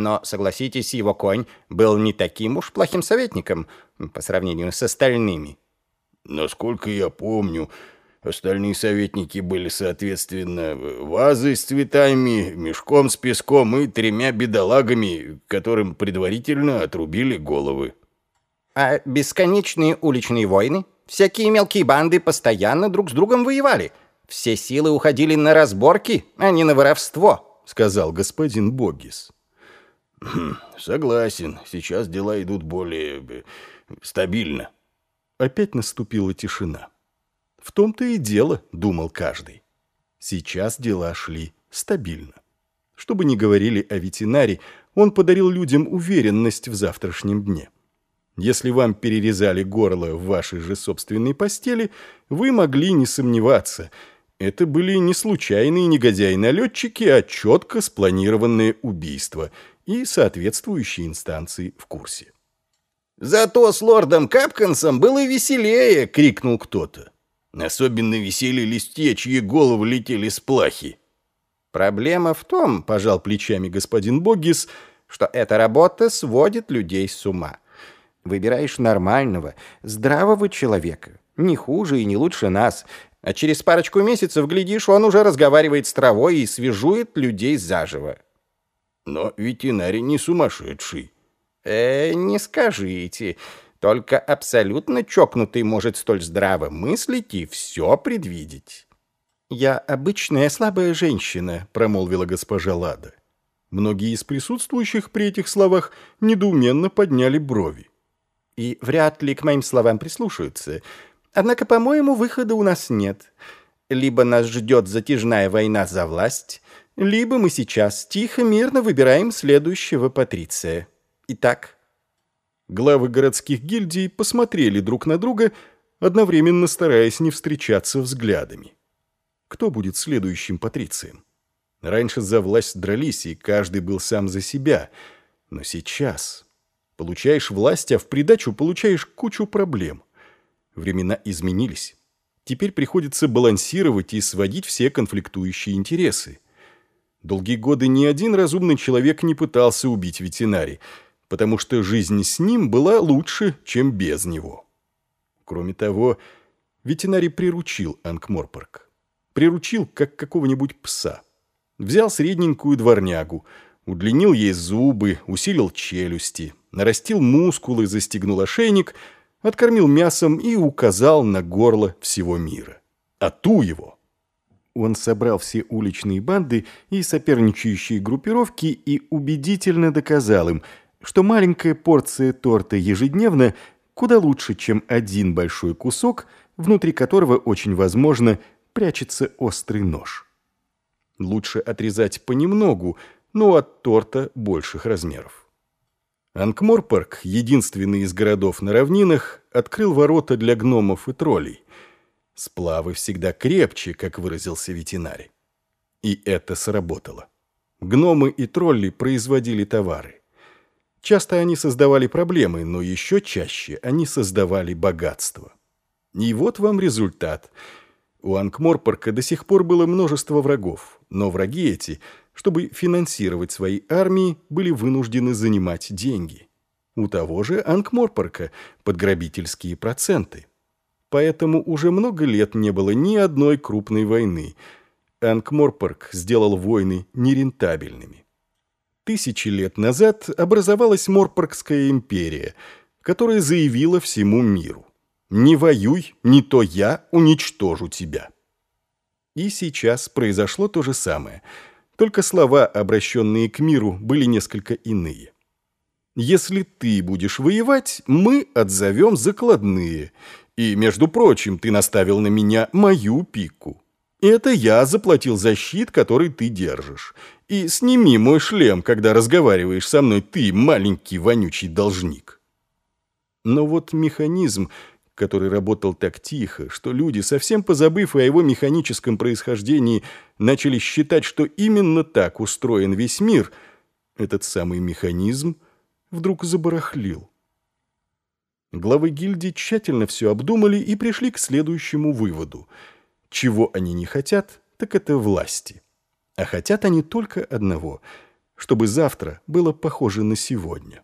Но, согласитесь, его конь был не таким уж плохим советником по сравнению с остальными. Насколько я помню, остальные советники были, соответственно, вазой с цветами, мешком с песком и тремя бедолагами, которым предварительно отрубили головы. А бесконечные уличные войны? Всякие мелкие банды постоянно друг с другом воевали. Все силы уходили на разборки, а не на воровство, сказал господин Богис. Хм, согласен, сейчас дела идут более э, стабильно. Опять наступила тишина. В том-то и дело, думал каждый. Сейчас дела шли стабильно. Что бы ни говорили о ветеринаре, он подарил людям уверенность в завтрашнем дне. Если вам перерезали горло в вашей же собственной постели, вы могли не сомневаться. Это были не случайные негодяи-налетчики, а четко спланированные убийства и соответствующие инстанции в курсе. «Зато с лордом Капкинсом было веселее!» — крикнул кто-то. Особенно веселились те, чьи головы летели с плахи. «Проблема в том, — пожал плечами господин Богис, — что эта работа сводит людей с ума. Выбираешь нормального, здравого человека, не хуже и не лучше нас, а через парочку месяцев, глядишь, он уже разговаривает с травой и свяжует людей заживо». «Но ветеринарий не сумасшедший», «Э, не скажите. Только абсолютно чокнутый может столь здраво мыслить и все предвидеть». «Я обычная слабая женщина», — промолвила госпожа Лада. Многие из присутствующих при этих словах недоуменно подняли брови. «И вряд ли к моим словам прислушаются. Однако, по-моему, выхода у нас нет. Либо нас ждет затяжная война за власть, либо мы сейчас тихо-мирно выбираем следующего патриция». Итак, главы городских гильдий посмотрели друг на друга, одновременно стараясь не встречаться взглядами. Кто будет следующим патрицием? Раньше за власть дрались, и каждый был сам за себя. Но сейчас получаешь власть, а в придачу получаешь кучу проблем. Времена изменились. Теперь приходится балансировать и сводить все конфликтующие интересы. Долгие годы ни один разумный человек не пытался убить ветеринарий, потому что жизнь с ним была лучше, чем без него. Кроме того, ветеринарий приручил Анкморпорг. Приручил, как какого-нибудь пса. Взял средненькую дворнягу, удлинил ей зубы, усилил челюсти, нарастил мускулы, застегнул ошейник, откормил мясом и указал на горло всего мира. А ту его! Он собрал все уличные банды и соперничающие группировки и убедительно доказал им – что маленькая порция торта ежедневно куда лучше, чем один большой кусок, внутри которого, очень возможно, прячется острый нож. Лучше отрезать понемногу, но от торта больших размеров. Анкморпорг, единственный из городов на равнинах, открыл ворота для гномов и троллей. Сплавы всегда крепче, как выразился ветеринарий. И это сработало. Гномы и тролли производили товары. Часто они создавали проблемы, но еще чаще они создавали богатство. И вот вам результат. У Анкморпорка до сих пор было множество врагов, но враги эти, чтобы финансировать свои армии, были вынуждены занимать деньги. У того же Анкморпорка подграбительские проценты. Поэтому уже много лет не было ни одной крупной войны. Анкморпорк сделал войны нерентабельными. Тысячи лет назад образовалась Морпоргская империя, которая заявила всему миру «Не воюй, не то я уничтожу тебя». И сейчас произошло то же самое, только слова, обращенные к миру, были несколько иные. «Если ты будешь воевать, мы отзовем закладные, и, между прочим, ты наставил на меня мою пику». Это я заплатил за щит, который ты держишь. И сними мой шлем, когда разговариваешь со мной, ты, маленький вонючий должник. Но вот механизм, который работал так тихо, что люди, совсем позабыв о его механическом происхождении, начали считать, что именно так устроен весь мир, этот самый механизм вдруг забарахлил. Главы гильдии тщательно все обдумали и пришли к следующему выводу – чего они не хотят, так это власти. А хотят они только одного – чтобы завтра было похоже на сегодня.